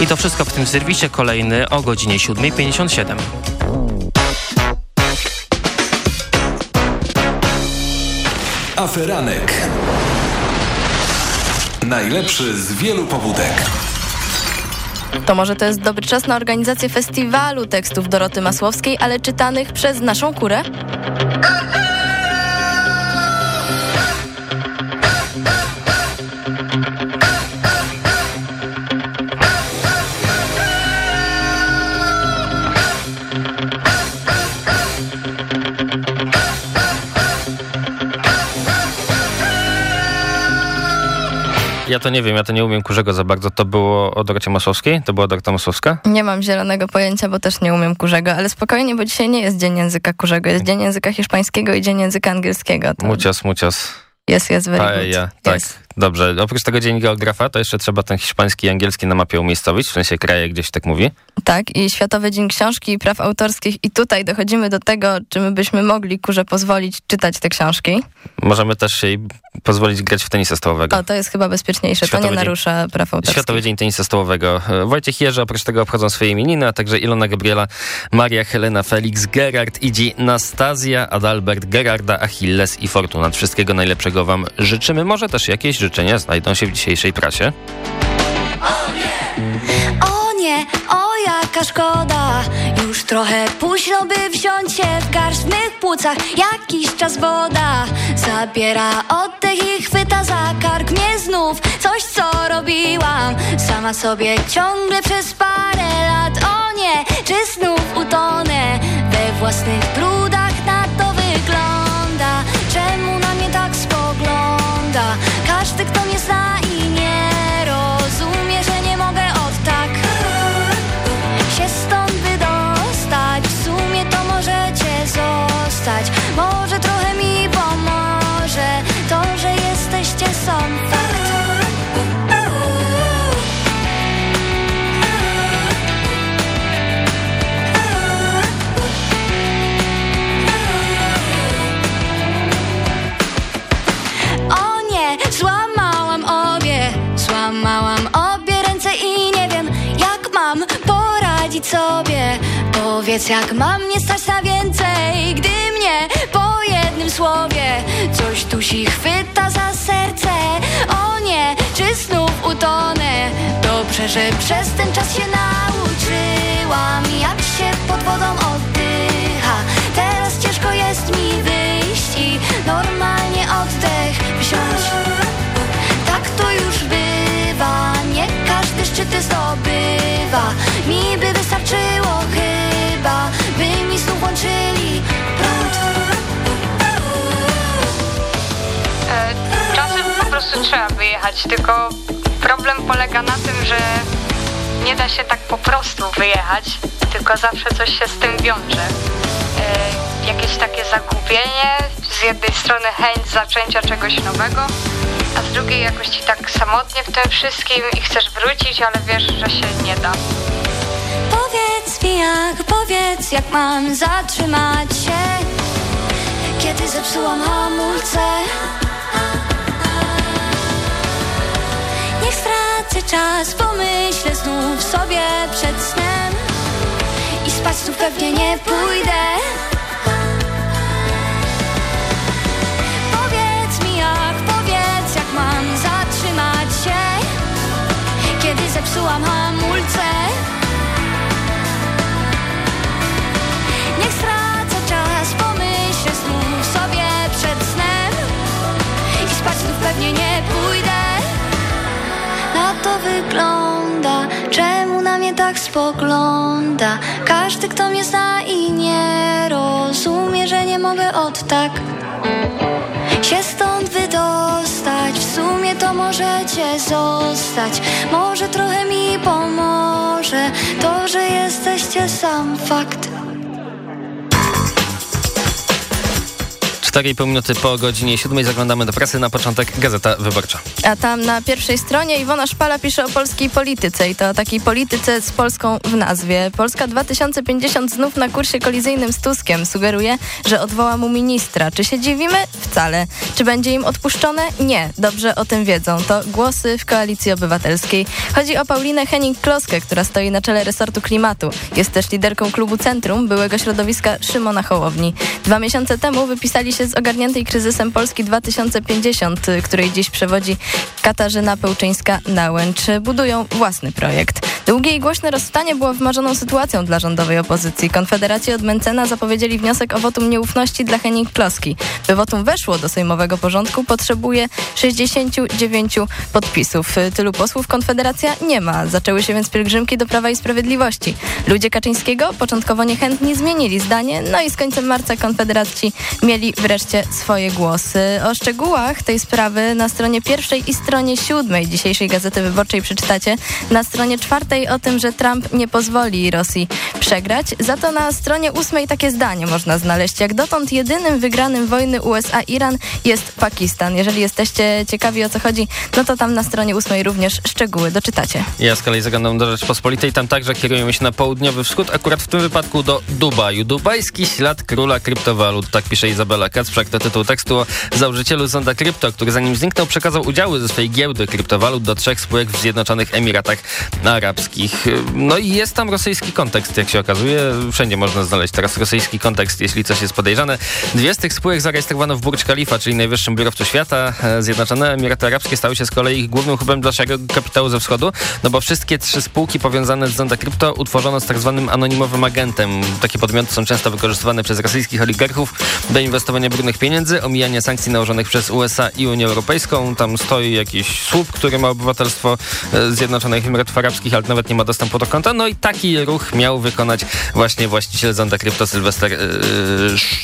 I to wszystko w tym serwisie kolejny o godzinie 7.57. Aferanek. Najlepszy z wielu pobudek. To może to jest dobry czas na organizację festiwalu tekstów Doroty Masłowskiej, ale czytanych przez naszą kurę? Ja to nie wiem, ja to nie umiem kurzego za bardzo. To było o Dorocie Masłowskiej? To była Dorota Masłowska? Nie mam zielonego pojęcia, bo też nie umiem kurzego, ale spokojnie, bo dzisiaj nie jest Dzień Języka Kurzego, jest Dzień Języka Hiszpańskiego i Dzień Języka Angielskiego. To Mucias, mucias. Jest, jest, very Paella, tak. Jest. Dobrze. Oprócz tego dzień geografa, to jeszcze trzeba ten hiszpański i angielski na mapie umiejscowić, w sensie kraje gdzieś tak mówi. Tak, i Światowy Dzień Książki i Praw Autorskich i tutaj dochodzimy do tego, czy my byśmy mogli kurze pozwolić czytać te książki. Możemy też jej pozwolić grać w tenisa stołowego. O, to jest chyba bezpieczniejsze, Światowy to nie Dzień- narusza praw autorskich. Światowy Dzień Tenisa Stołowego. Wojciech Jerzy oprócz tego obchodzą swoje imieniny, a także Ilona Gabriela, Maria Helena, Felix, Gerard, Idzi, Nastazja, Adalbert, Gerarda, Achilles i Fortunat. Wszystkiego najlepszego wam życzymy. Może też jakieś życzenia znajdą się w dzisiejszej prasie. O nie, o jaka szkoda. Już trochę późno by wziąć się w garść mych płucach. Jakiś czas woda Zabiera oddech i chwyta za kark. Mnie znów Coś co robiłam. Sama sobie ciągle przez parę lat. O nie, czy znów utonę We własnych brudach sobie. Powiedz jak mam nie stać na więcej Gdy mnie po jednym słowie Coś dusi chwyta za serce. O nie, czy znów utonę? Dobrze, że przez ten czas się nauczyłam Jak się pod wodą oddycha. Teraz ciężko jest mi wyjść I normalnie każdy szczyty zdobywa Mi by wystarczyło chyba By mi znów łączyli prąd E, Czasem po prostu trzeba wyjechać, tylko problem polega na tym, że nie da się tak po prostu wyjechać, tylko zawsze coś się z tym wiąże. E, Jakieś takie zagubienie, z jednej strony chęć zaczęcia czegoś nowego, a z drugiej jakoś ci tak samotnie w tym wszystkim i chcesz wrócić, ale wiesz, że się nie da. Powiedz mi jak, powiedz jak mam zatrzymać się Kiedy zepsułam hamulce Niech stracę czas, pomyślę znów sobie przed snem I spać tu pewnie nie pójdę to wygląda, czemu na mnie tak spogląda? Każdy kto mnie zna i nie rozumie, że nie mogę od tak się stąd wydostać. W sumie to możecie zostać. Może trochę mi pomoże To, że jesteście sam fakt 4,5 minuty po godzinie 7 zaglądamy do prasy. Na początek Gazeta Wyborcza. A tam na pierwszej stronie Iwona Szpala pisze o polskiej polityce i to o takiej polityce z Polską w nazwie. Polska 2050 znów na kursie kolizyjnym z Tuskiem. Sugeruje, że odwoła mu ministra. Czy się dziwimy? Wcale. Czy będzie im odpuszczone? Nie. Dobrze o tym wiedzą. To głosy w Koalicji Obywatelskiej. Chodzi o Paulinę Henning-Kloskę, która stoi na czele resortu klimatu. Jest też liderką klubu Centrum, byłego środowiska Szymona Hołowni. Dwa miesiące temu wypisali się z ogarniętej kryzysem Polski 2050, której dziś przewodzi Katarzyna Pełczyńska-Nałęcz. Budują własny projekt. Długie i głośne rozstanie było wymarzoną sytuacją dla rządowej opozycji. Konfederaci od Mencena zapowiedzieli wniosek o wotum nieufności dla Henning-Kloski. By wotum weszło do sejmowego porządku, potrzebuje 69 podpisów. Tylu posłów Konfederacja nie ma. Zaczęły się więc pielgrzymki do Prawa i Sprawiedliwości. Ludzie Kaczyńskiego początkowo niechętnie zmienili zdanie, no i z końcem marca Konfederaci mieli wreszcie swoje głosy. O szczegółach tej sprawy na stronie pierwszej i stronie siódmej dzisiejszej Gazety Wyborczej przeczytacie. Na stronie czwartej o tym, że Trump nie pozwoli Rosji przegrać. Za to na stronie ósmej takie zdanie można znaleźć. Jak dotąd jedynym wygranym wojny USA-Iran jest Pakistan. Jeżeli jesteście ciekawi o co chodzi, no to tam na stronie ósmej również szczegóły doczytacie. Ja z kolei zaglądam do Rzeczpospolitej. Tam także kierujemy się na południowy wschód, akurat w tym wypadku do Dubaju. Dubajski ślad króla kryptowalut, tak pisze Izabela Kacprzak. To tytuł tekstu o założycielu Zonda Krypto, który zanim zniknął przekazał udziały ze swojej giełdy kryptowalut do trzech spółek w Zjednoczonych Emiratach Arabskich. No i jest tam rosyjski kontekst, jak się okazuje. Wszędzie można znaleźć teraz rosyjski kontekst, jeśli coś jest podejrzane. Dwie z tych spółek zarejestrowano w Burj Khalifa, czyli najwyższym biurowcu świata. Zjednoczone Emiraty Arabskie stały się z kolei ich głównym hubem dla szeregu kapitału ze wschodu, no bo wszystkie trzy spółki powiązane z Zonda Krypto utworzono z tak zwanym anonimowym agentem. Takie podmioty są często wykorzystywane przez rosyjskich oligarchów do inwestowania brudnych pieniędzy, omijania sankcji nałożonych przez USA i Unię Europejską. Tam stoi jakiś słup, który ma obywatelstwo Zjednoczonych Emiratów Arabskich, ale nawet nie ma dostępu do konta. No i taki ruch miał wykonać właśnie właściciel Zonda Krypto Sylwester yy,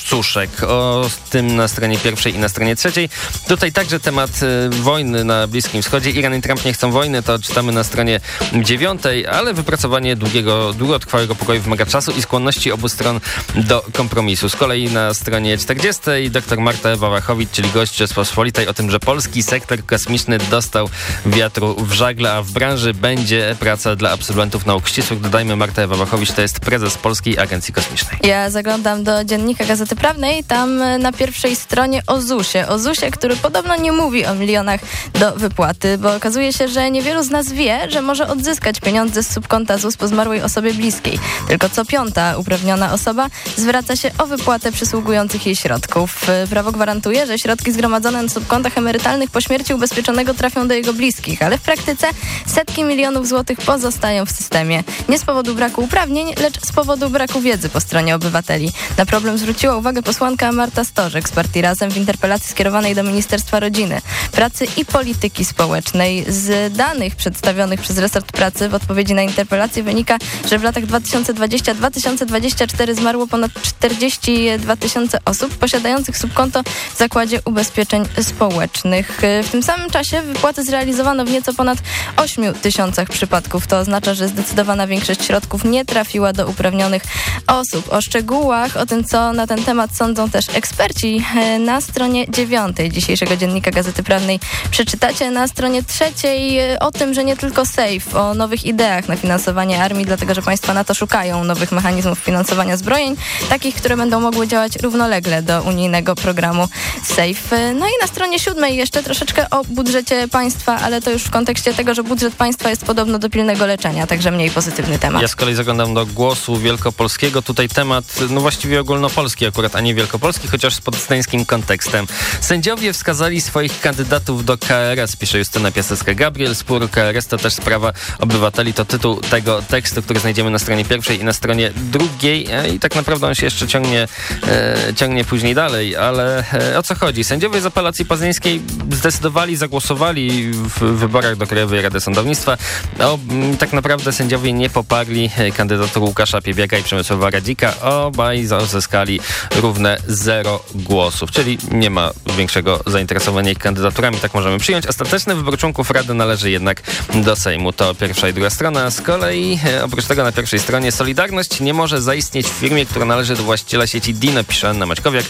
Suszek. O tym na stronie pierwszej i na stronie trzeciej. Tutaj także temat yy, wojny na Bliskim Wschodzie. Iran i Trump nie chcą wojny, to czytamy na stronie dziewiątej, ale wypracowanie długiego, długotrwałego pokoju wymaga czasu i skłonności obu stron do kompromisu. Z kolei na stronie 40 dr Marta Ewa Wachowicz, czyli gość Rzeczpospolitej o tym, że polski sektor kosmiczny dostał wiatru w żagle, a w branży będzie praca dla absolwentów nauk ścisłych. Dodajmy, Marta Ewa Wachowicz to jest prezes Polskiej Agencji Kosmicznej. Ja zaglądam do dziennika Gazety Prawnej, tam na pierwszej stronie o ZUS-ie. O ZUS-ie, który podobno nie mówi o milionach do wypłaty, bo okazuje się, że niewielu z nas wie, że może odzyskać pieniądze z subkonta ZUS po zmarłej osobie bliskiej. Tylko co piąta uprawniona osoba zwraca się o wypłatę przysługujących jej środków. Prawo gwarantuje, że środki zgromadzone na subkontach emerytalnych po śmierci ubezpieczonego trafią do jego bliskich, ale w praktyce setki milionów złotych pozostają w systemie. Nie z powodu braku uprawnień, lecz z powodu braku wiedzy po stronie obywateli. Na problem zwróciła uwagę posłanka Marta Stożek z partii Razem w interpelacji skierowanej do Ministerstwa Rodziny, Pracy i Polityki Społecznej. Z danych przedstawionych przez resort pracy w odpowiedzi na interpelację wynika, że w latach 2020-2024 zmarło ponad 42 tysiące osób posiadających subkonto w Zakładzie Ubezpieczeń Społecznych. W tym samym czasie wypłaty zrealizowano w nieco ponad 8 tysiącach przypadków. To oznacza, że zdecydowana większość środków nie trafiła do uprawnionych osób. O szczegółach, o tym, co na ten temat sądzą też eksperci, e, na stronie dziewiątej dzisiejszego dziennika Gazety Prawnej przeczytacie. Na stronie trzeciej e, o tym, że nie tylko SAFE, o nowych ideach na finansowanie armii, dlatego że państwa na to szukają nowych mechanizmów finansowania zbrojeń, takich, które będą mogły działać równolegle do unijnego programu SAFE. No i na stronie siódmej jeszcze troszeczkę o budżecie państwa, ale to już w kontekście tego, że budżet państwa jest podobno do pilnego leczenia, także mniej pozytywny temat. Ja z kolei zaglądam do głosu wielkopolskiego. Tutaj temat, no właściwie ogólnopolski akurat, a nie wielkopolski, chociaż z podstańskim kontekstem. Sędziowie wskazali swoich kandydatów do KRS, pisze Justyna Piasecka-Gabriel. Spór KRS to też sprawa obywateli. To tytuł tego tekstu, który znajdziemy na stronie pierwszej i na stronie drugiej. E, I tak naprawdę on się jeszcze ciągnie, e, ciągnie później dalej. Ale e, o co chodzi? Sędziowie z apelacji poznańskiej zdecydowali, zagłosowali w wyborach do Krajowej Rady Sądownictwa o tak naprawdę sędziowie nie poparli kandydatur Łukasza Piebiaka i Przemysława Radzika. Obaj uzyskali równe zero głosów, czyli nie ma większego zainteresowania ich kandydaturami, tak możemy przyjąć. Ostateczny wybór członków Rady należy jednak do Sejmu. To pierwsza i druga strona. Z kolei oprócz tego na pierwszej stronie Solidarność nie może zaistnieć w firmie, która należy do właściciela sieci Dino, pisze Anna Maćkowiak.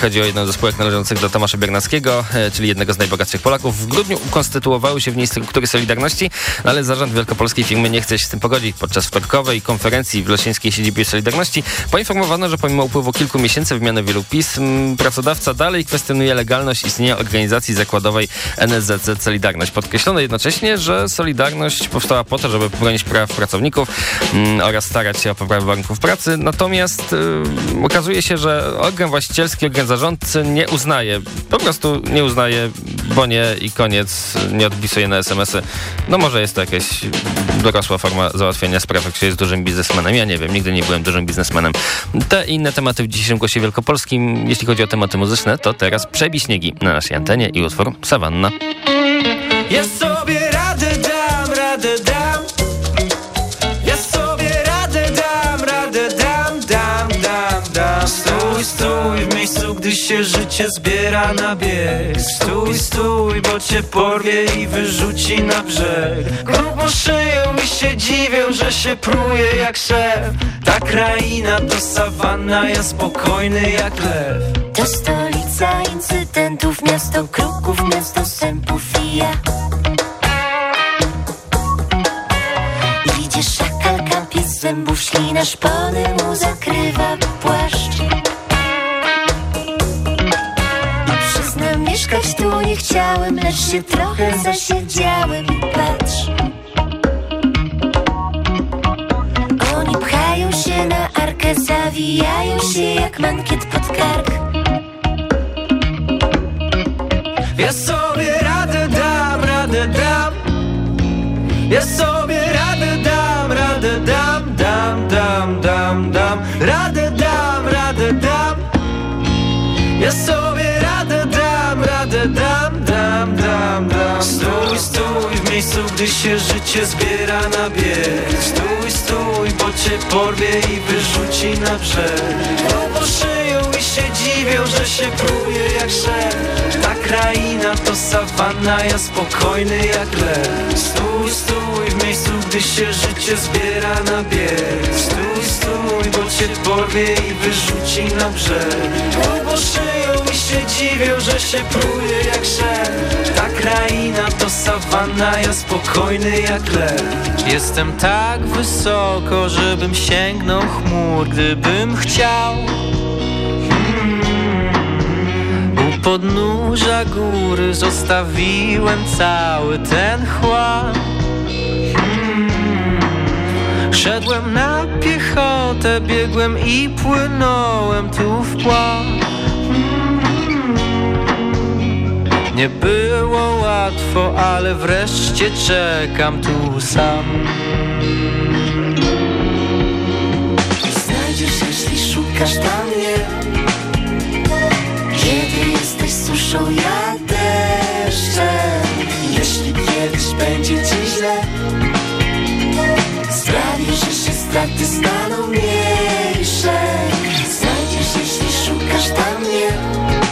Chodzi o jedną ze spółek należących do Tomasza Biernackiego, czyli jednego z najbogatszych Polaków. W grudniu ukonstytuowały się w niej struktury Solidarności, ale zarząd wielkopolskiej firmy nie chce się z tym pogodzić. Podczas wtorkowej konferencji w Lesińskiej siedzibie Solidarności poinformowano, że pomimo upływu kilku miesięcy wymiany wielu pism, pracodawca dalej kwestionuje legalność istnienia organizacji zakładowej NSZZ Solidarność. Podkreślono jednocześnie, że Solidarność powstała po to, żeby bronić praw pracowników mm, oraz starać się o poprawę warunków pracy. Natomiast y, okazuje się, że organ właścicielski, organ zarządcy nie uznaje, po prostu nie uznaje, bo nie i koniec, nie odpisuje na SMS-y. No może jest to jakaś dorosła forma załatwiania spraw, jak się jest dużym biznesmenem. Ja nie wiem, nigdy nie byłem dużym biznesmenem. Te i inne tematy w dzisiejszym Głosie Wielkopolskim. Jeśli chodzi o tematy muzyczne, to teraz Przebi śniegi na naszej antenie i utwór Sawanna. Ja sobie radę dam, radę dam gdy się życie zbiera na bieg. Stój, stój, bo cię porwie i wyrzuci na brzeg. Grubo szyją i się dziwią, że się pruje jak szef. Ta kraina to sawanna, ja spokojny jak lew. To stolica incydentów, miasto kruków, miasto sępów i ja. Idzie szakal, kapie z zębów, ślina szpony mu zakrywa płaszcz mieszkać tu nie chciałem, lecz się trochę zasiedziałem i patrz. Oni pchają się na arkę, zawijają się jak mankiet pod kark Ja sobie radę dam, radę dam. Ja sobie Stój, stój w miejscu, gdy się życie zbiera na bieg. Stój, stój, bo cię porwie i wyrzuci na brzeg Bo szyją i się dziwią, że się pruje jak szef. Ta kraina to sawanna, ja spokojny jak lew. Stój, stój w miejscu, gdy się życie zbiera na bieg. Stój, stój, bo cię porwie i wyrzuci na brzeg Bo szyją się że się pruje jak szef Ta kraina to sawanna, ja spokojny jak lew Jestem tak wysoko, żebym sięgnął chmur, gdybym chciał. U podnóża góry zostawiłem cały ten chłam Szedłem na piechotę, biegłem i płynąłem tu w pław Nie było łatwo, ale wreszcie czekam tu sam. Znajdziesz, jeśli szukasz tam mnie. Kiedy jesteś suszą, ja deszczem Jeśli kiedyś będzie ci źle Sprawię, że się straty staną mniejsze. Znajdziesz, jeśli szukasz tam mnie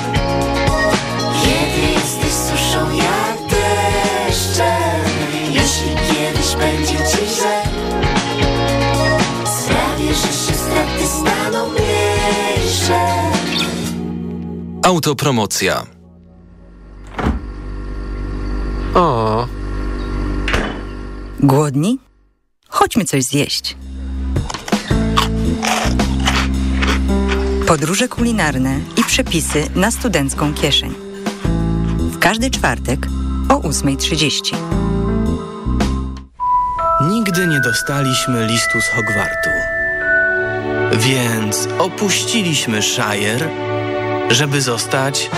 Autopromocja. O, Głodni? Chodźmy coś zjeść. Podróże kulinarne i przepisy na studencką kieszeń. W każdy czwartek o 8.30. Nigdy nie dostaliśmy listu z Hogwartu. Więc opuściliśmy Shire, żeby zostać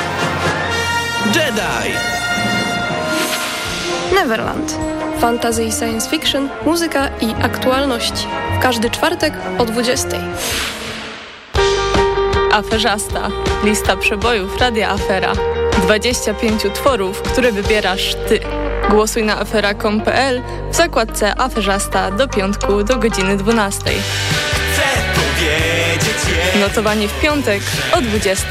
Jedi. Neverland. Fantasy i science fiction, muzyka i aktualności. Każdy czwartek o 20. Aferzasta. Lista przebojów Radia Afera. 25 utworów, które wybierasz ty. Głosuj na afera.com.pl w zakładce Aferzasta do piątku do godziny 12. Notowanie w piątek o 20.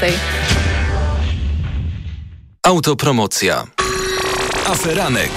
Autopromocja. Aferanek.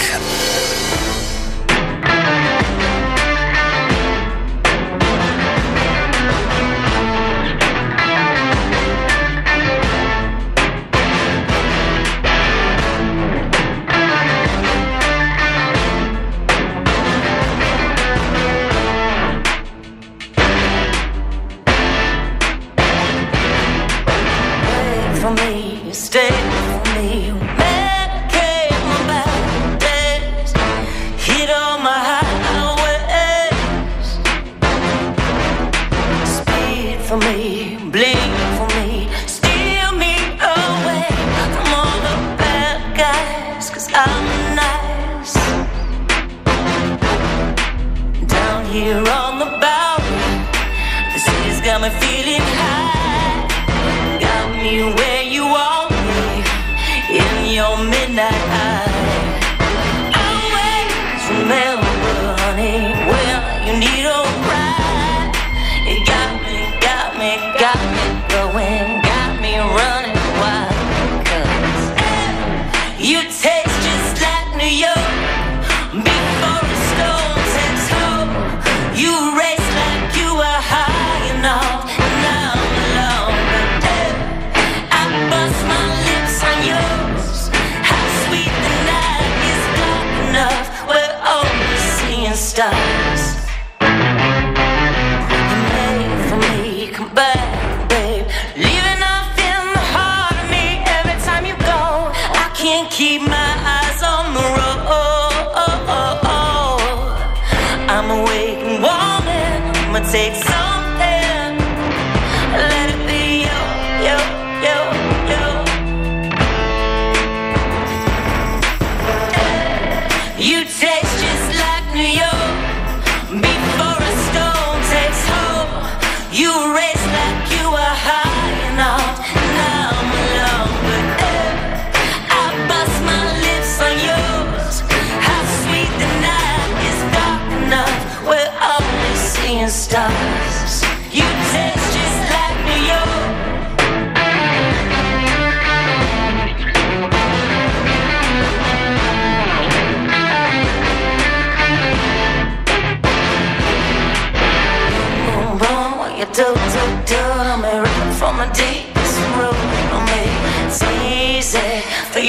takes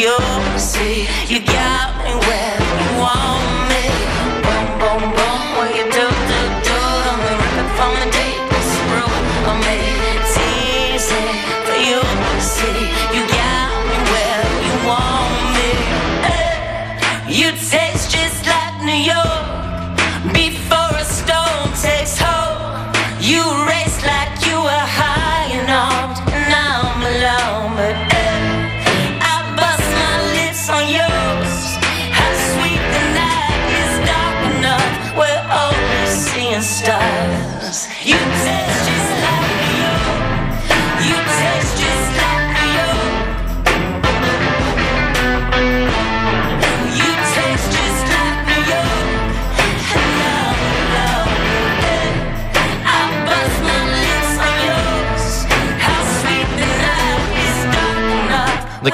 for you to see. You got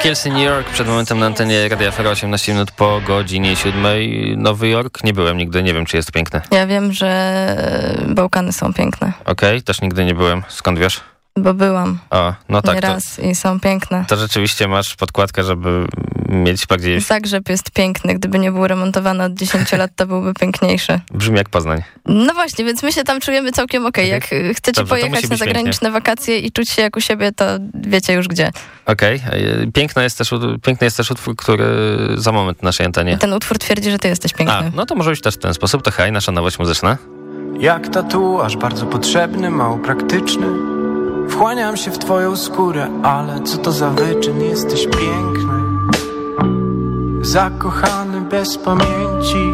in New York przed momentem na antenie Radia Afera 18 minut po godzinie 7. Nowy Jork nie byłem nigdy, nie wiem czy jest piękny. Ja wiem, że Bałkany są piękne, Okej, też nigdy nie byłem. Skąd wiesz? Bo byłam O, no tak. To, nieraz i są piękne. to rzeczywiście masz podkładkę, żeby mieć bardziej... Zagrzeb jest piękny. Gdyby nie był remontowany od 10 lat, to byłby piękniejszy. Brzmi jak Poznań. No właśnie, więc my się tam czujemy całkiem okej. Jak y, chcecie Dobrze, to pojechać na zagraniczne wakacje i czuć się jak u siebie, to wiecie już gdzie. Okej. e, Piękny, jest też, ut- piękny jest też utwór, który za moment na naszej antenie. Ten utwór twierdzi, że ty jesteś A, piękny. no to może być też w ten sposób. To hej, nasza nowość muzyczna. Jak tatuaż, bardzo potrzebny, mało praktyczny Wchłaniam się w twoją skórę, ale co to za wyczyn, jesteś piękny Zakochany bez pamięci.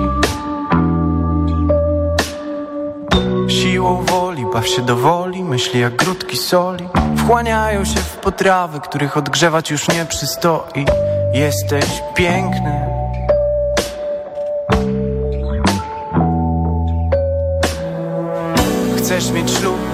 Siłą woli, baw się do woli, myśli jak grudki soli. Wchłaniają się w potrawy, których odgrzewać już nie przystoi. Jesteś piękny. Chcesz mieć ślub?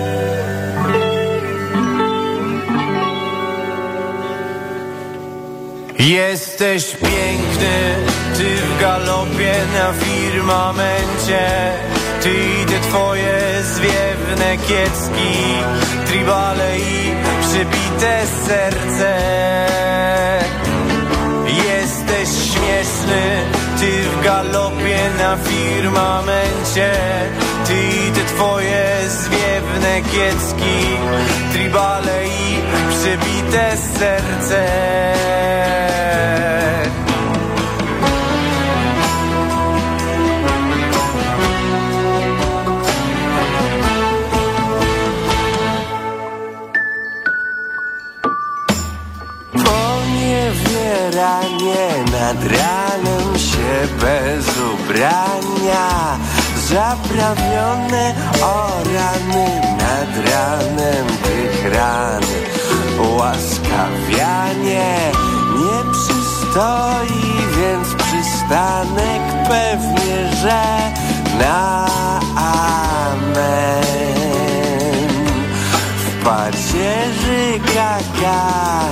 Jesteś piękny, ty w galopie na firmamencie. Ty i te twoje zwiewne kiecki Tribale i przebite serce. Jesteś śmieszny, ty w galopie na firmamencie Ty i te twoje zwiewne kiecki Tribale i przebite serce. Poniewieranie nad ranem się bez ubrania Zaprawione o rany nad ranem tych ran. Łaskawianie nie przystoi, więc przystanek pewnie, że na amen. W pacierzy kaganek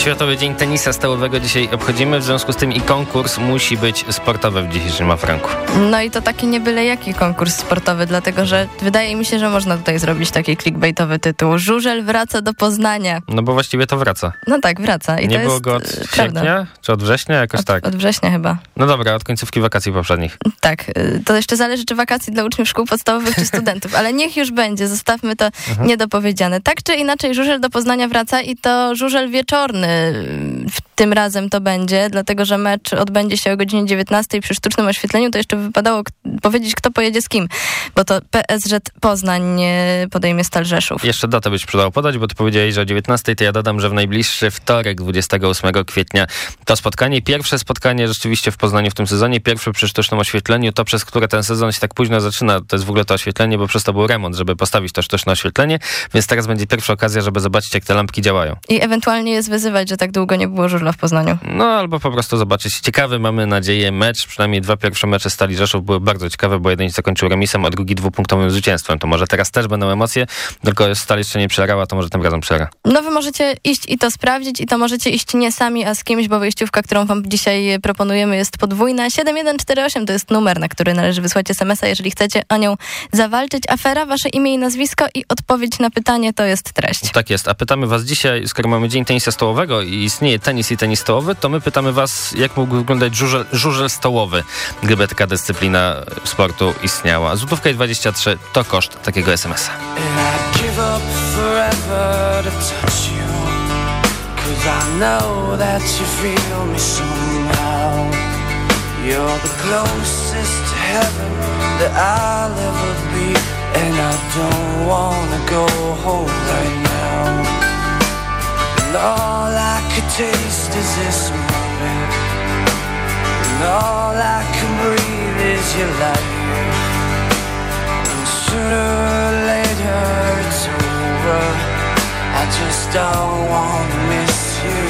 Światowy Dzień Tenisa Stołowego dzisiaj obchodzimy, w związku z tym i konkurs musi być sportowy w dzisiejszym Afranku. No i to taki nie byle jaki konkurs sportowy, dlatego że wydaje mi się, że można tutaj zrobić taki clickbaitowy tytuł. Żużel wraca do Poznania. No bo właściwie to wraca. No tak, wraca. I nie było go od e, prawda. sierpnia, czy od września? Jakoś Od, tak. od września chyba. No dobra, od końcówki wakacji poprzednich. Tak, y, to jeszcze zależy, czy wakacji dla uczniów szkół podstawowych, czy studentów, ale niech już będzie, zostawmy to Mhm. niedopowiedziane. Tak czy inaczej, żużel do Poznania wraca i to żużel wieczorny tym razem to będzie, dlatego że mecz odbędzie się o godzinie 19 przy sztucznym oświetleniu, to jeszcze wypadało powiedzieć, kto pojedzie z kim, bo to PSZ Poznań y, podejmie Stal Rzeszów. Jeszcze datę byś przydało podać, bo ty powiedziałeś, że o 19, to ja dodam, że w najbliższy wtorek, 28 kwietnia to spotkanie. Pierwsze spotkanie rzeczywiście w Poznaniu w tym sezonie, pierwsze przy sztucznym oświetleniu, to przez które ten sezon się tak późno zaczyna, to jest w ogóle to oświetlenie, bo przez to był remont, żeby postawić to sztuczne oświetlenie, więc teraz będzie pierwsza okazja, żeby zobaczyć, jak te lampki działają. I ewentualnie jest wyzywać, że tak długo nie było żużla w Poznaniu. No albo po prostu zobaczyć. Ciekawy mamy nadzieję mecz, przynajmniej dwa pierwsze mecze Stali Rzeszów były bardzo ciekawe, bo jeden się zakończył remisem, a drugi dwupunktowym zwycięstwem. To może teraz też będą emocje, tylko Stal jeszcze nie przegrała, to może tym razem przegra. No wy możecie iść i to sprawdzić i to możecie iść nie sami, a z kimś, bo wyjściówka, którą wam dzisiaj proponujemy jest podwójna. 7148 to jest numer, na który należy wysłać SMS-a, jeżeli chcecie o nią zawalczyć. Afera, wasze imię i nazwisko i odpowiedź na pytanie to jest treść. Tak jest, a pytamy was dzisiaj, skoro mamy Dzień Tenisa Stołowego i istnieje tenis i tenis stołowy, to my pytamy was, jak mógłby wyglądać żużel, żużel stołowy, gdyby taka dyscyplina sportu istniała. Złotówka i 23 to koszt takiego SMS-a. I You're the closest to heaven that I'll ever be don't wanna go home right now. And all I could taste is this moment. And all I can breathe is your light. And sooner or later it's over. I just don't wanna miss you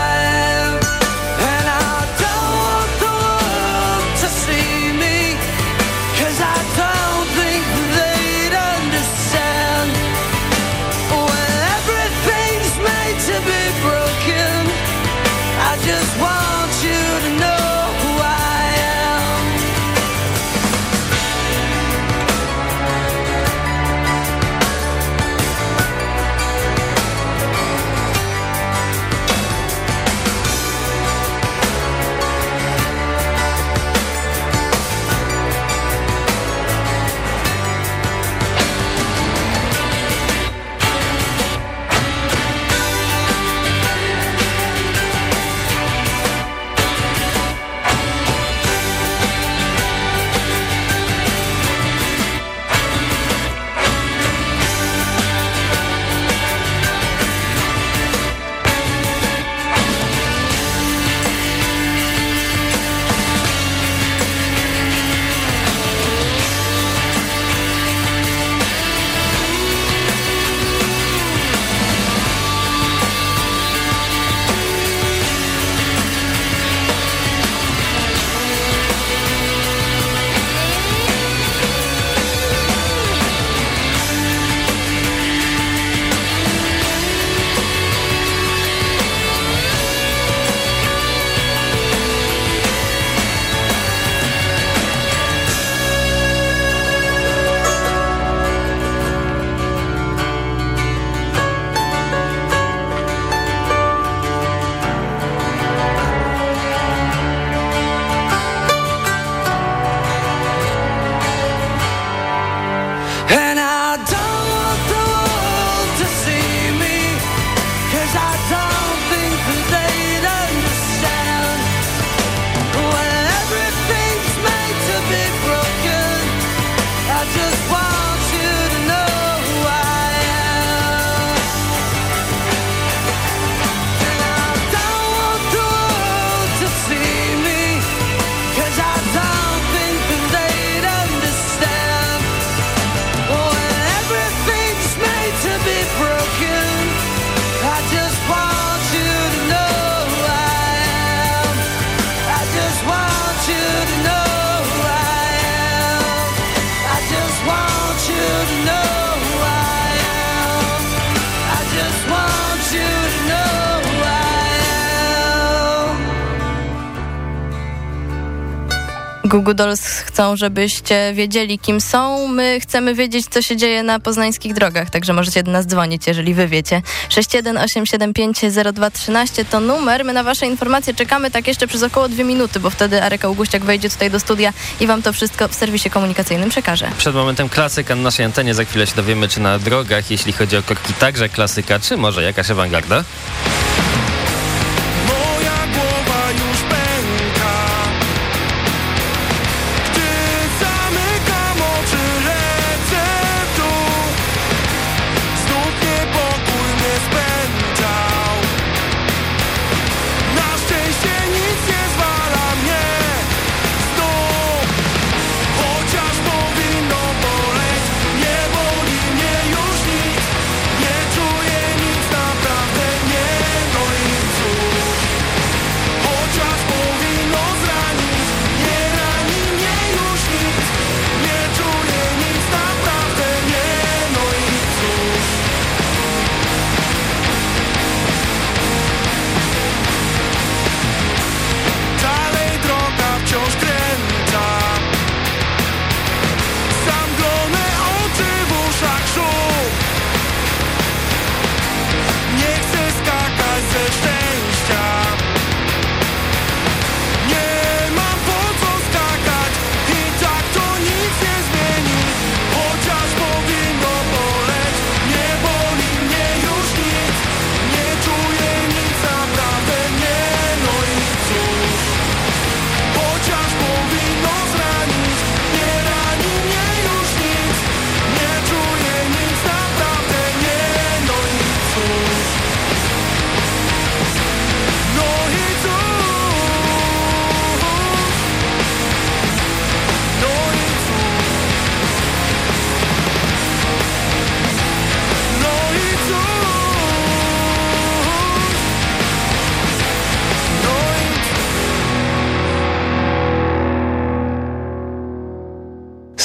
Google Dolls chcą, żebyście wiedzieli, kim są. My chcemy wiedzieć, co się dzieje na poznańskich drogach, także możecie do nas dzwonić, jeżeli wy wiecie. 618750213 to numer. My na wasze informacje czekamy tak jeszcze przez około dwie minuty, bo wtedy Arek Augustiak wejdzie tutaj do studia i wam to wszystko w serwisie komunikacyjnym przekaże. Przed momentem klasyka na naszej antenie. Za chwilę się dowiemy, czy na drogach, jeśli chodzi o korki, także klasyka, czy może jakaś awangarda?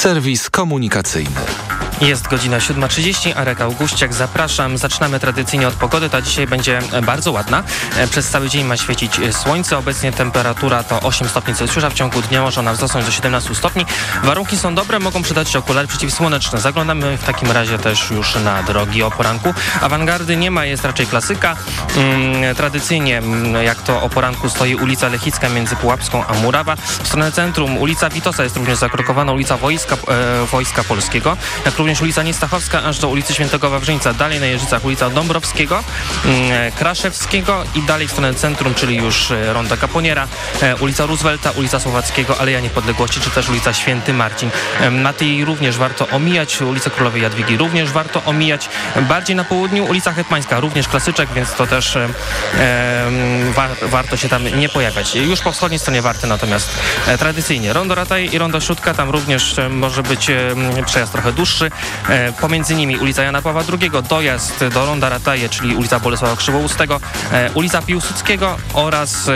Serwis komunikacyjny. Jest godzina 7.30, Arek Augustiak, zapraszam. Zaczynamy tradycyjnie od pogody, ta dzisiaj będzie bardzo ładna. E, przez cały dzień ma świecić słońce, obecnie temperatura to 8 stopni Celsjusza, w ciągu dnia może ona wzrosnąć do 17 stopni. Warunki są dobre, mogą przydać się okulary przeciwsłoneczne. Zaglądamy w takim razie też już na drogi o poranku. Awangardy nie ma, jest raczej klasyka. Mm, tradycyjnie, mm, jak to o poranku stoi ulica Lechicka między Pułapską a Murawa. W stronę centrum ulica Witosa jest również zakrokowana, ulica Wojska, e, Wojska Polskiego. Jak również ulica Niestachowska aż do ulicy Świętego Wawrzyńca. Dalej na Jeżycach ulica Dąbrowskiego, mm, Kraszewskiego i dalej w stronę centrum, czyli już e, Ronda Kaponiera, e, ulica Roosevelta, ulica Słowackiego, Aleja Niepodległości, czy też ulica Święty Marcin. Na tej również warto omijać, ulicę Królowej Jadwigi również warto omijać. Bardziej na południu ulica Hetmańska, również klasyczek, więc to też e, wa warto się tam nie pojawiać. Już po wschodniej stronie warty natomiast e, tradycyjnie Rondo Rataj i Rondo Śródka, tam również e, może być przejazd trochę dłuższy. E, pomiędzy nimi ulica Jana Pawła II, dojazd do Ronda Rataje, czyli ulica Bolesława Krzywoustego, e, ulica Piłsudskiego oraz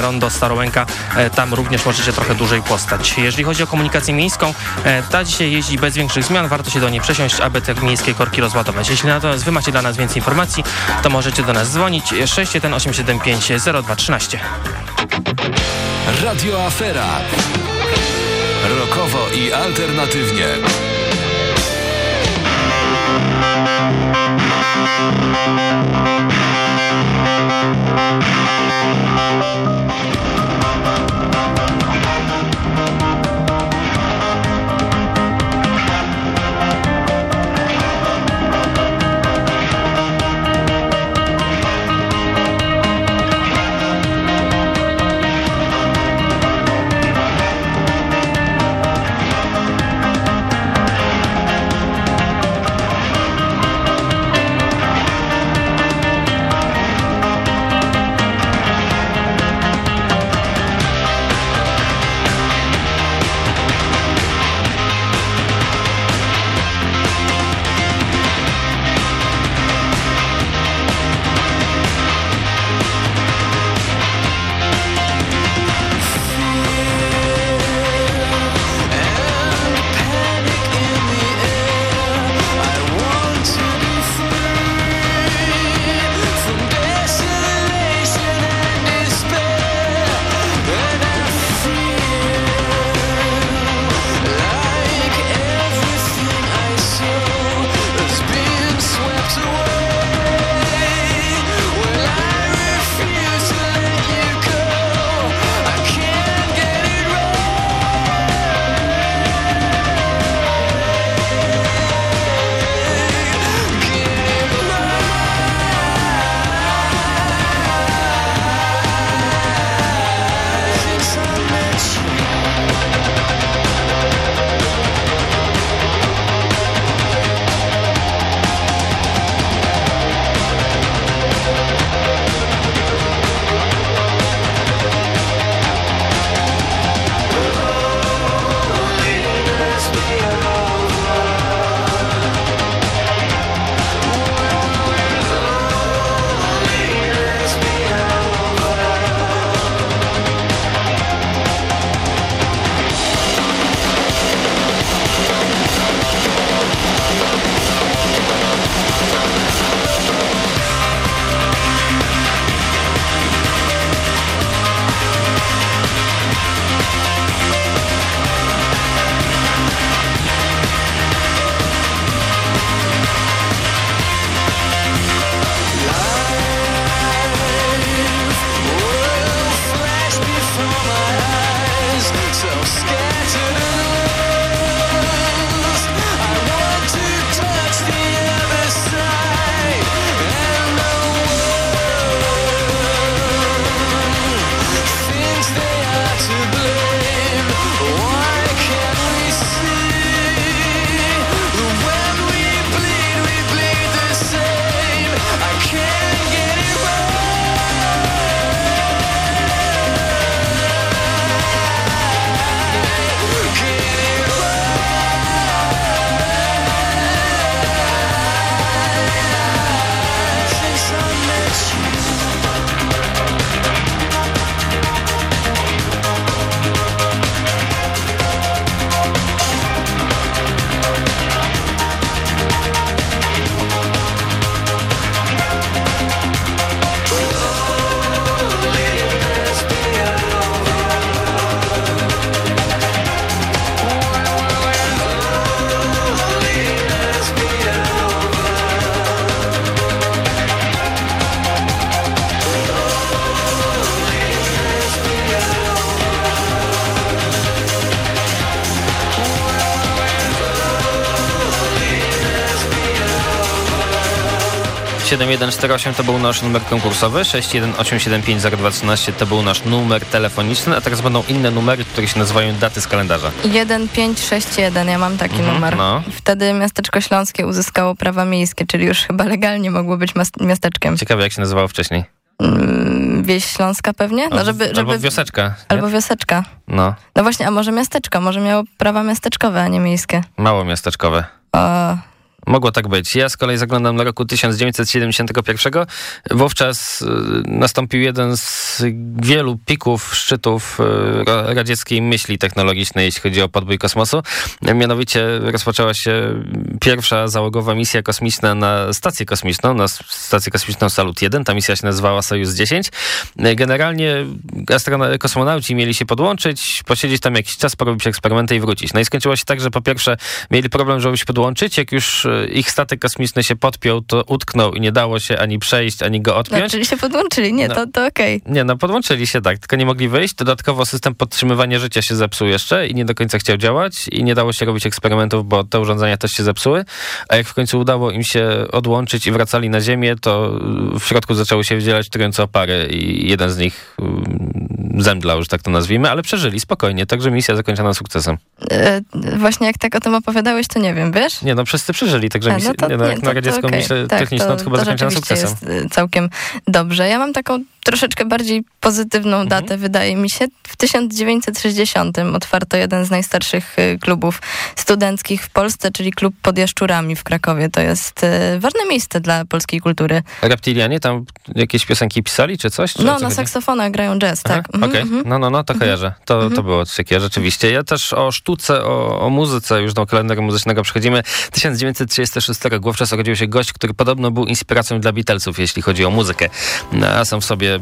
Rondo Starołęka. E, tam również możecie trochę dłużej postać. Jeżeli chodzi o komunikację miejską, ta dzisiaj jeździ bez większych zmian. Warto się do niej przesiąść, aby te miejskie korki rozładować. Jeśli natomiast wy macie dla nas więcej informacji, to możecie do nas dzwonić 61875 0213. Radio Afera. Rokowo i alternatywnie. Thank 7148 to był nasz numer konkursowy, 618750213 to był nasz numer telefoniczny, a teraz będą inne numery, które się nazywają daty z kalendarza. 1561, ja mam taki Mhm, numer. no. Wtedy miasteczko śląskie uzyskało prawa miejskie, czyli już chyba legalnie mogło być miasteczkiem. Ciekawe jak się nazywało wcześniej. Mm, Wieś Śląska pewnie? No, żeby, żeby... Albo wioseczka. nie? Albo wioseczka. No, No właśnie, a może miasteczko? Może miało prawa miasteczkowe, a nie miejskie. mało miasteczkowe. O, Mogło tak być. Ja z kolei zaglądam na roku 1971. Wówczas y, nastąpił jeden z wielu pików, szczytów y, ra- radzieckiej myśli technologicznej, jeśli chodzi o podbój kosmosu. Mianowicie rozpoczęła się pierwsza załogowa misja kosmiczna na stację kosmiczną, na stację kosmiczną Salut 1. Ta misja się nazywała Sojus 10. Generalnie kosmonauci mieli się podłączyć, posiedzieć tam jakiś czas, porobić eksperymenty i wrócić. No i skończyło się tak, że po pierwsze mieli problem, żeby się podłączyć. Jak już e, ich statek kosmiczny się podpiął, to utknął i nie dało się ani przejść, ani go no, odpiąć. czyli się podłączyli. Nie, No. to, to okej. Nie, no podłączyli się tak, tylko nie mogli wyjść. Dodatkowo system podtrzymywania życia się zepsuł jeszcze i nie do końca chciał działać i nie dało się robić eksperymentów, bo te urządzenia też się zepsuły. A jak w końcu udało im się odłączyć i wracali na ziemię, to w środku zaczęły się wydzielać trujące opary i jeden z nich zemdlał, że tak to nazwijmy, ale przeżyli spokojnie, także misja zakończona sukcesem. E, Właśnie jak tak o tym opowiadałeś, to nie wiem, wiesz? Nie no, wszyscy przeżyli, także A, misja, nie, no, jak na radziecką okej. myślę Tak, techniczną, to, chyba zakończona rzeczywiście sukcesem. jest y, całkiem dobrze. Ja mam taką troszeczkę bardziej pozytywną Mhm. datę, wydaje mi się. W 1960 otwarto jeden z najstarszych y, klubów studenckich w Polsce, czyli klub pod Jaszczurami w Krakowie. To jest y, ważne miejsce dla polskiej kultury. Reptilianie tam jakieś piosenki pisali, czy coś? Czy No, na chodzi? saksofonach grają jazz, Aha, tak. Mhm, Okej, mhm. no, no, no, to kojarzę. To, to było takiego, rzeczywiście. Ja też o sztuce, o, o muzyce, już do kalendarza muzycznego przechodzimy. 1936 rok wówczas urodził się gość, który podobno był inspiracją dla Beatlesów, jeśli chodzi o muzykę. No, a są w sobie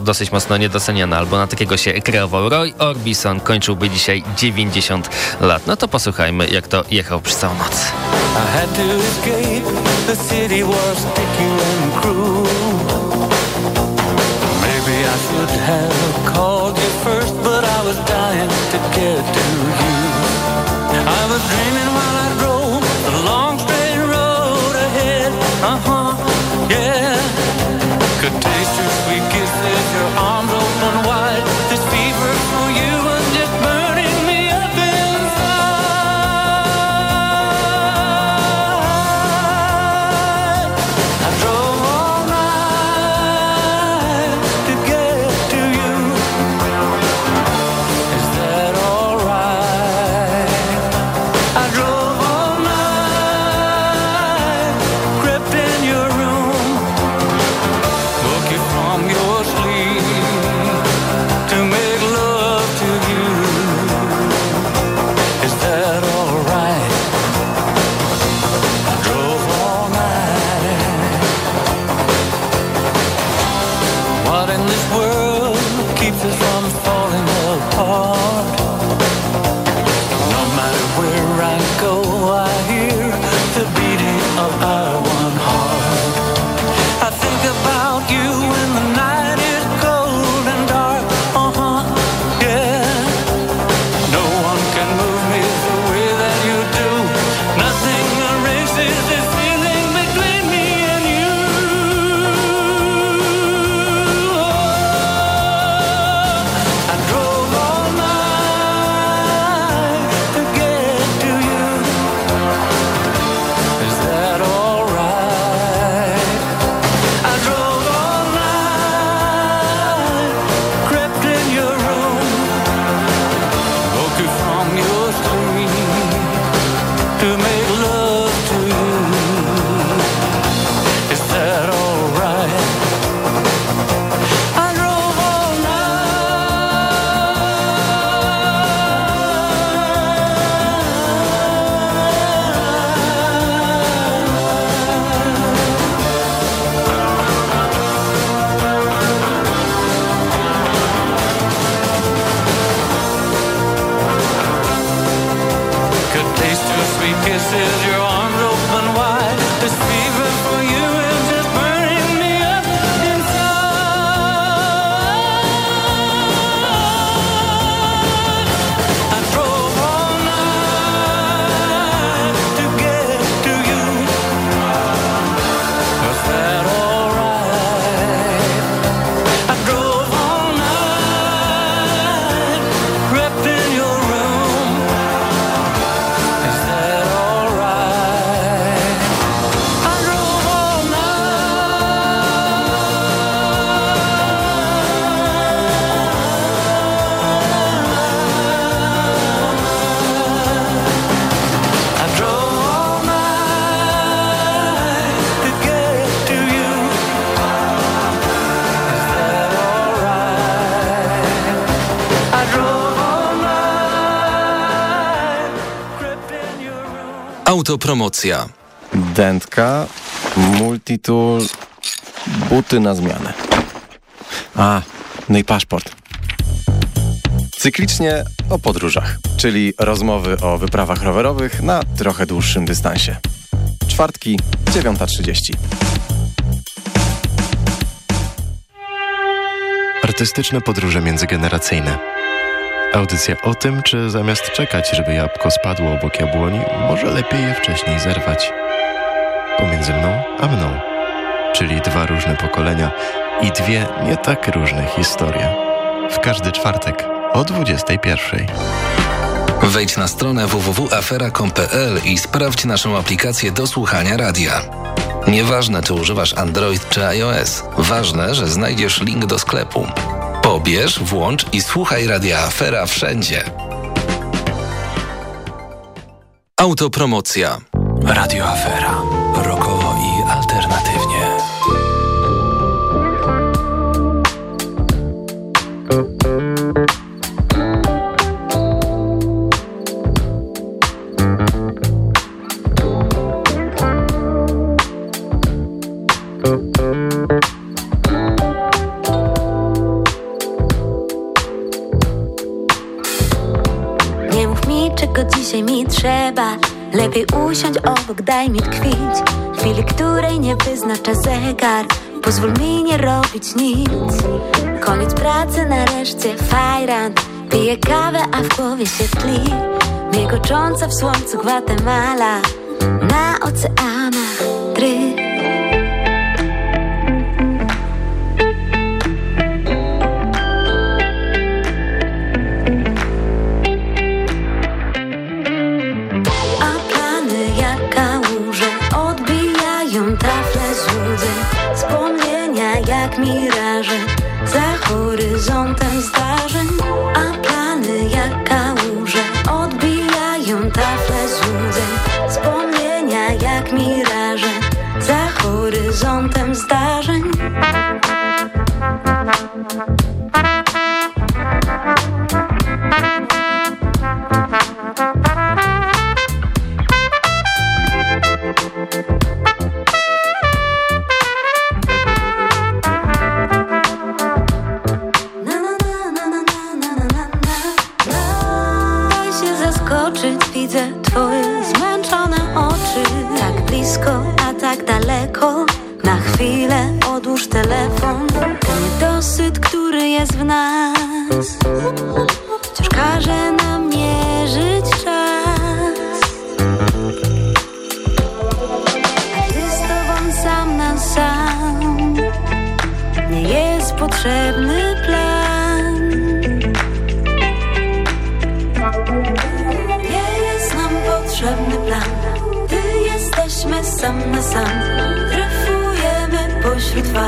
dosyć mocno niedoceniane, albo na takiego się kreował. Roy Orbison kończyłby dzisiaj 90 lat. No to posłuchajmy, jak to jechał przez całą noc. I had to escape. First, but I was dying to to you. I was dreaming while I drove the long straight road ahead. Uh huh, yeah. Arms open wide. Autopromocja. Dętka, multitool, buty na zmianę. A, no i paszport. Cyklicznie o podróżach, czyli rozmowy o wyprawach rowerowych na trochę dłuższym dystansie. Czwartki, 9.30. Artystyczne podróże międzygeneracyjne. Audycja o tym, czy zamiast czekać, żeby jabłko spadło obok jabłoni, może lepiej je wcześniej zerwać. Pomiędzy mną a mną. Czyli dwa różne pokolenia i dwie nie tak różne historie. W każdy czwartek o 21. Wejdź na stronę www.afera.com.pl i sprawdź naszą aplikację do słuchania radia. Nieważne, czy używasz Android czy iOS, ważne, że znajdziesz link do sklepu. Pobierz, włącz i słuchaj radia Afera wszędzie. Autopromocja. Radio Afera. Trzeba Lepiej usiądź obok, daj mi tkwić. Chwili, której nie wyznacza zegar. Pozwól mi nie robić nic. Koniec pracy, nareszcie fajran. Piję kawę, a w głowie się tli. Miegocząca w słońcu Gwatemala Na oceanach dry me na sam. Dryfujemy pośród fal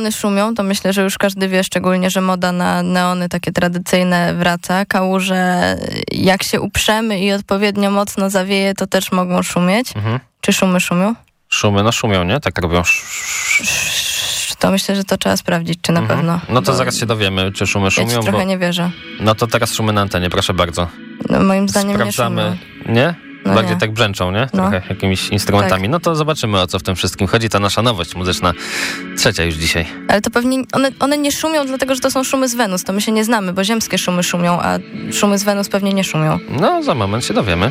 Neony szumią, to myślę, że już każdy wie, szczególnie, że moda na neony takie tradycyjne wraca. Kałuże, jak się uprzemy i odpowiednio mocno zawieje, to też mogą szumieć. Mhm. Czy szumy szumią? Szumy, no szumią, nie? Tak robią. To myślę, że to trzeba sprawdzić, czy na Mhm. pewno. No to zaraz się dowiemy, czy szumy Ja ci szumią. trochę bo... nie wierzę. No to teraz szumy na antenie, proszę bardzo. No, moim zdaniem Sprawdzamy. nie Nie? No Bardziej nie. tak brzęczą, nie? No. Trochę jakimiś instrumentami. No to zobaczymy, o co w tym wszystkim chodzi. To nasza nowość muzyczna, trzecia już dzisiaj. Ale to pewnie one, one nie szumią, dlatego że to są szumy z Wenus. To my się nie znamy, bo ziemskie szumy szumią, a szumy z Wenus pewnie nie szumią. No, za moment się dowiemy.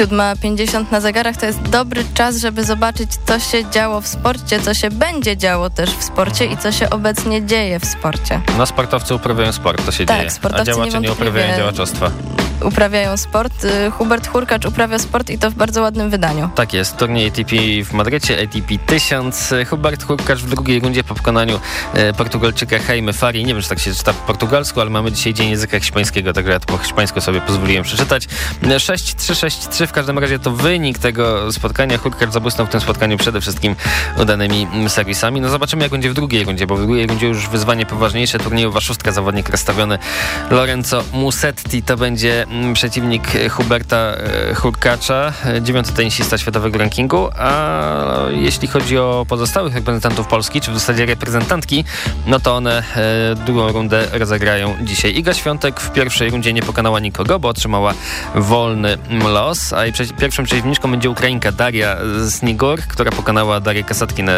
Siódma 50 na zegarach to jest dobry czas, żeby zobaczyć, co się działo w sporcie, co się będzie działo też w sporcie i co się obecnie dzieje w sporcie. No sportowcy uprawiają sport, to się Tak, dzieje. A działacze nie uprawiają działaczostwa. Uprawiają sport. Y, Hubert Hurkacz uprawia sport i to w bardzo ładnym wydaniu. Tak jest, turniej ATP w Madrycie, ATP 1000. Hubert Hurkacz w drugiej rundzie po pokonaniu e, Portugalczyka Jaime Fari. Nie wiem, czy tak się czyta po portugalsku, ale mamy dzisiaj Dzień Języka Hiszpańskiego, także ja to po hiszpańsku sobie pozwoliłem przeczytać. E, 6-3-6-3 w każdym razie to wynik tego spotkania. Hurkacz zabłysnął w tym spotkaniu przede wszystkim udanymi mm, serwisami. No zobaczymy, jak będzie w drugiej rundzie, bo w drugiej rundzie już wyzwanie poważniejsze turniejowa szóstka zawodnik rozstawiony Lorenzo Musetti. To będzie przeciwnik Huberta e, Hurkacza, e, dziewiąty tenisista światowego rankingu, a jeśli chodzi o pozostałych reprezentantów Polski, czy w zasadzie reprezentantki, no to one e, drugą rundę rozegrają dzisiaj. Iga Świątek w pierwszej rundzie nie pokonała nikogo, bo otrzymała wolny los, a jej prze pierwszym przeciwniczką będzie Ukrainka Daria Snigor, która pokonała Darię Kasatki na,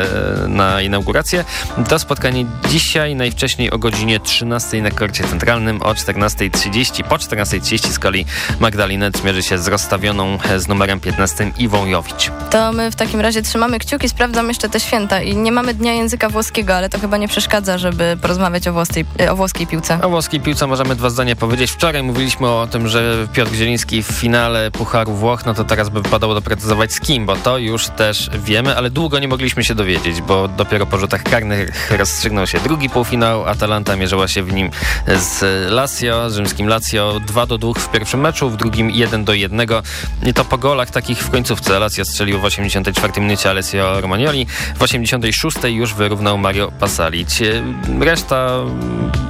na inaugurację. To spotkanie dzisiaj, najwcześniej o godzinie 13 na korcie centralnym, o 14.30. Po 14.30 z kolei Magdalinet zmierzy się z rozstawioną z numerem 15 Iwą Jowicz. To my w takim razie trzymamy kciuki, sprawdzam jeszcze te święta i nie mamy Dnia Języka Włoskiego, ale to chyba nie przeszkadza, żeby porozmawiać o włoskiej, o włoskiej piłce. O włoskiej piłce możemy dwa zdania powiedzieć. Wczoraj mówiliśmy o tym, że Piotr Zieliński w finale Pucharu Włoch, no to teraz by wypadało doprecyzować z kim, bo to już też wiemy, ale długo nie mogliśmy się dowiedzieć, bo dopiero po rzutach karnych rozstrzygnął się drugi półfinał. Atalanta mierzyła się w nim z Lazio, z rzymskim Lazio 2 do 2 w pierwszym meczu, w drugim 1 do 1. I to po golach takich w końcówce. Lazio strzelił w 84 minucie Alessio Romagnoli, w 86 już wyrównał Mario Pasalic. Reszta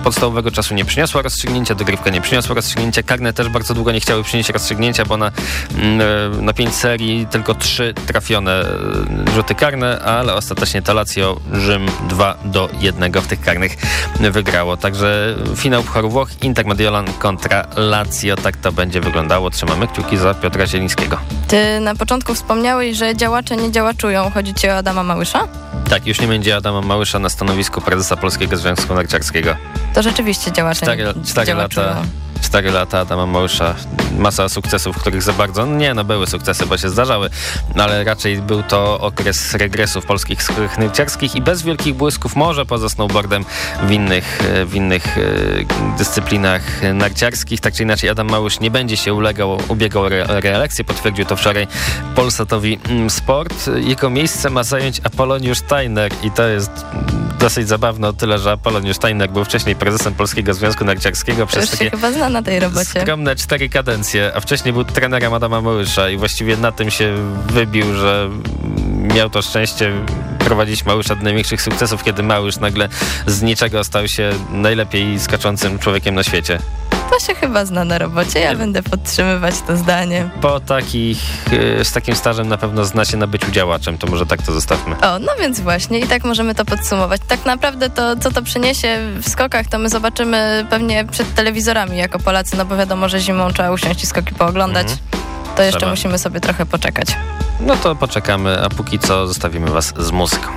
podstawowego czasu nie przyniosła rozstrzygnięcia, dogrywka nie przyniosła rozstrzygnięcia. Karne też bardzo długo nie chciały przynieść rozstrzygnięcia, bo na, mm, na pięć serii tylko trzy trafione rzuty karne, ale ostatecznie to Lazio Rzym 2 do 1 w tych karnych wygrało. Także finał Pucharu Włoch, Inter Mediolan kontra Lazio. Tak to będzie wyglądało. Trzymamy kciuki za Piotra Zielińskiego. Ty na początku wspomniałeś, że działacze nie działaczują. Chodzi ci o Adama Małysza? Tak, już nie będzie Adama Małysza na stanowisku prezesa Polskiego Związku Narciarskiego. To rzeczywiście działacze cztery, nie cztery działaczują. lata 4 lata Adama Małysza, masa sukcesów, których za bardzo, nie no były sukcesy, bo się zdarzały, ale raczej był to okres regresów polskich skórych nyrciarskich i bez wielkich błysków, może poza snowboardem w innych, e, w innych e, dyscyplinach narciarskich. Tak czy inaczej Adam Małysz nie będzie się ulegał, ubiegał o re, reelekcję, potwierdził to wczoraj Polsatowi mm, Sport. Jego miejsce ma zająć Apoloniusz Steiner i to jest dosyć zabawne o tyle, że Apoloniusz Steiner był wcześniej prezesem Polskiego Związku Narciarskiego przez takie na tej robocie. skromne cztery kadencje, a wcześniej był trenerem Adama Małysza i właściwie na tym się wybił, że miał to szczęście prowadzić Małysza do największych sukcesów, kiedy Małysz nagle z niczego stał się najlepiej skaczącym człowiekiem na świecie. To się chyba zna na robocie, ja będę podtrzymywać to zdanie. Po takich, y, z takim stażem na pewno zna się na byciu działaczem, to może tak to zostawmy. O, no więc właśnie i tak możemy to podsumować. Tak naprawdę to, co to przyniesie w skokach, to my zobaczymy pewnie przed telewizorami jako Polacy, no bo wiadomo, że zimą trzeba usiąść i skoki pooglądać. Mhm. To jeszcze Trzeba. musimy sobie trochę poczekać. No to poczekamy, a póki co zostawimy was z muzyką.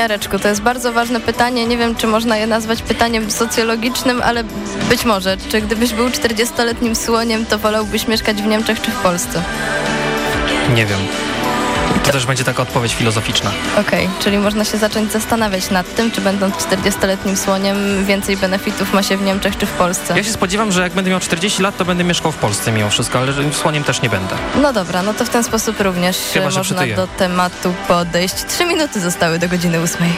Panie Areczku, to jest bardzo ważne pytanie. Nie wiem, czy można je nazwać pytaniem socjologicznym, ale być może. Czy gdybyś był 40-letnim słoniem, to wolałbyś mieszkać w Niemczech czy w Polsce? Nie wiem. To też będzie taka odpowiedź filozoficzna. Okej, okay, czyli można się zacząć zastanawiać nad tym, czy będąc 40-letnim słoniem więcej benefitów ma się w Niemczech czy w Polsce. Ja się spodziewam, że jak będę miał 40 lat, to będę mieszkał w Polsce mimo wszystko, ale słoniem też nie będę. No dobra, no to w ten sposób również Chyba, można do tematu podejść. Trzy minuty zostały do godziny ósmej.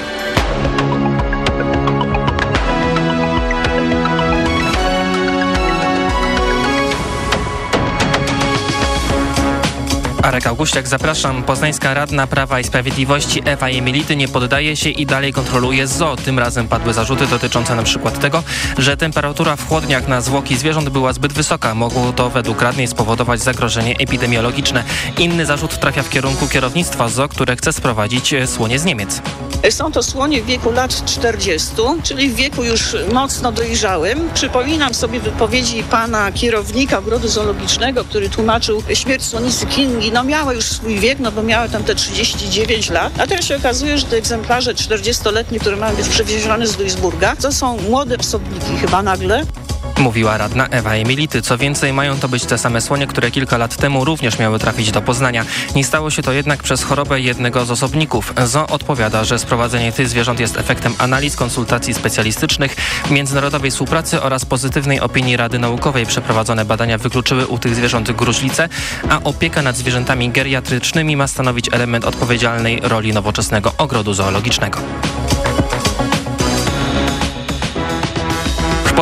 Arek Augustiak, zapraszam. Poznańska Radna Prawa i Sprawiedliwości Ewa Emility nie poddaje się i dalej kontroluje ZO. Tym razem padły zarzuty dotyczące przykład tego, że temperatura w chłodniach na zwłoki zwierząt była zbyt wysoka. Mogło to według radnej spowodować zagrożenie epidemiologiczne. Inny zarzut trafia w kierunku kierownictwa ZO, które chce sprowadzić e, słonie z Niemiec. Są to słonie w wieku lat 40, czyli w wieku już mocno dojrzałym. Przypominam sobie wypowiedzi pana kierownika ogrodu zoologicznego, który tłumaczył śmierć słonicy Kingi no miały już swój wiek, no bo miały tam te 39 lat, a teraz się okazuje, że te egzemplarze 40-letnie, które mają być przewiezione z Duisburga, to są młode osobniki chyba nagle, Mówiła radna Ewa Emility. Co więcej, mają to być te same słonie, które kilka lat temu również miały trafić do Poznania. Nie stało się to jednak przez chorobę jednego z osobników. ZO odpowiada, że sprowadzenie tych zwierząt jest efektem analiz, konsultacji specjalistycznych, międzynarodowej współpracy oraz pozytywnej opinii Rady Naukowej. Przeprowadzone badania wykluczyły u tych zwierząt gruźlicę, a opieka nad zwierzętami geriatrycznymi ma stanowić element odpowiedzialnej roli nowoczesnego ogrodu zoologicznego.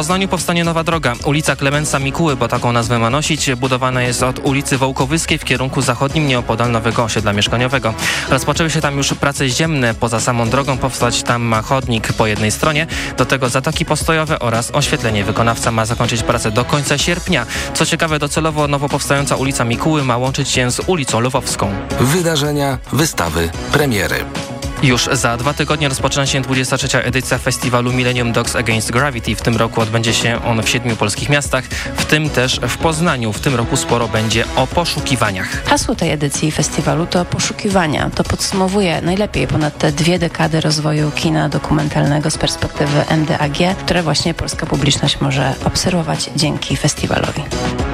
Poznaniu powstanie nowa droga. Ulica Klemensa Mikuły, bo taką nazwę ma nosić, budowana jest od ulicy Wołkowyskiej w kierunku zachodnim nieopodal nowego osiedla mieszkaniowego. Rozpoczęły się tam już prace ziemne. Poza samą drogą powstać tam ma chodnik po jednej stronie, do tego zatoki postojowe oraz oświetlenie. Wykonawca ma zakończyć pracę do końca sierpnia. Co ciekawe, docelowo nowo powstająca ulica Mikuły ma łączyć się z ulicą Lwowską. Wydarzenia, wystawy, premiery. Już za dwa tygodnie rozpoczyna się 23. edycja festiwalu Millennium Dogs Against Gravity. W tym roku odbędzie się on w siedmiu polskich miastach, w tym też w Poznaniu. W tym roku sporo będzie o poszukiwaniach. Hasło tej edycji festiwalu to poszukiwania. To podsumowuje najlepiej ponad te dwie dekady rozwoju kina dokumentalnego z perspektywy MDAG, które właśnie polska publiczność może obserwować dzięki festiwalowi.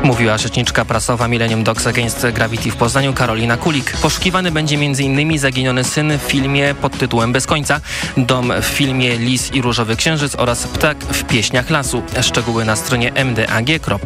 Mówiła rzeczniczka prasowa Millennium Dogs Against Gravity w Poznaniu Karolina Kulik. Poszukiwany będzie m.in. zaginiony syn w filmie pod tytułem Bez końca, Dom w filmie Lis i Różowy Księżyc oraz Ptak w pieśniach lasu. Szczegóły na stronie mdag.pl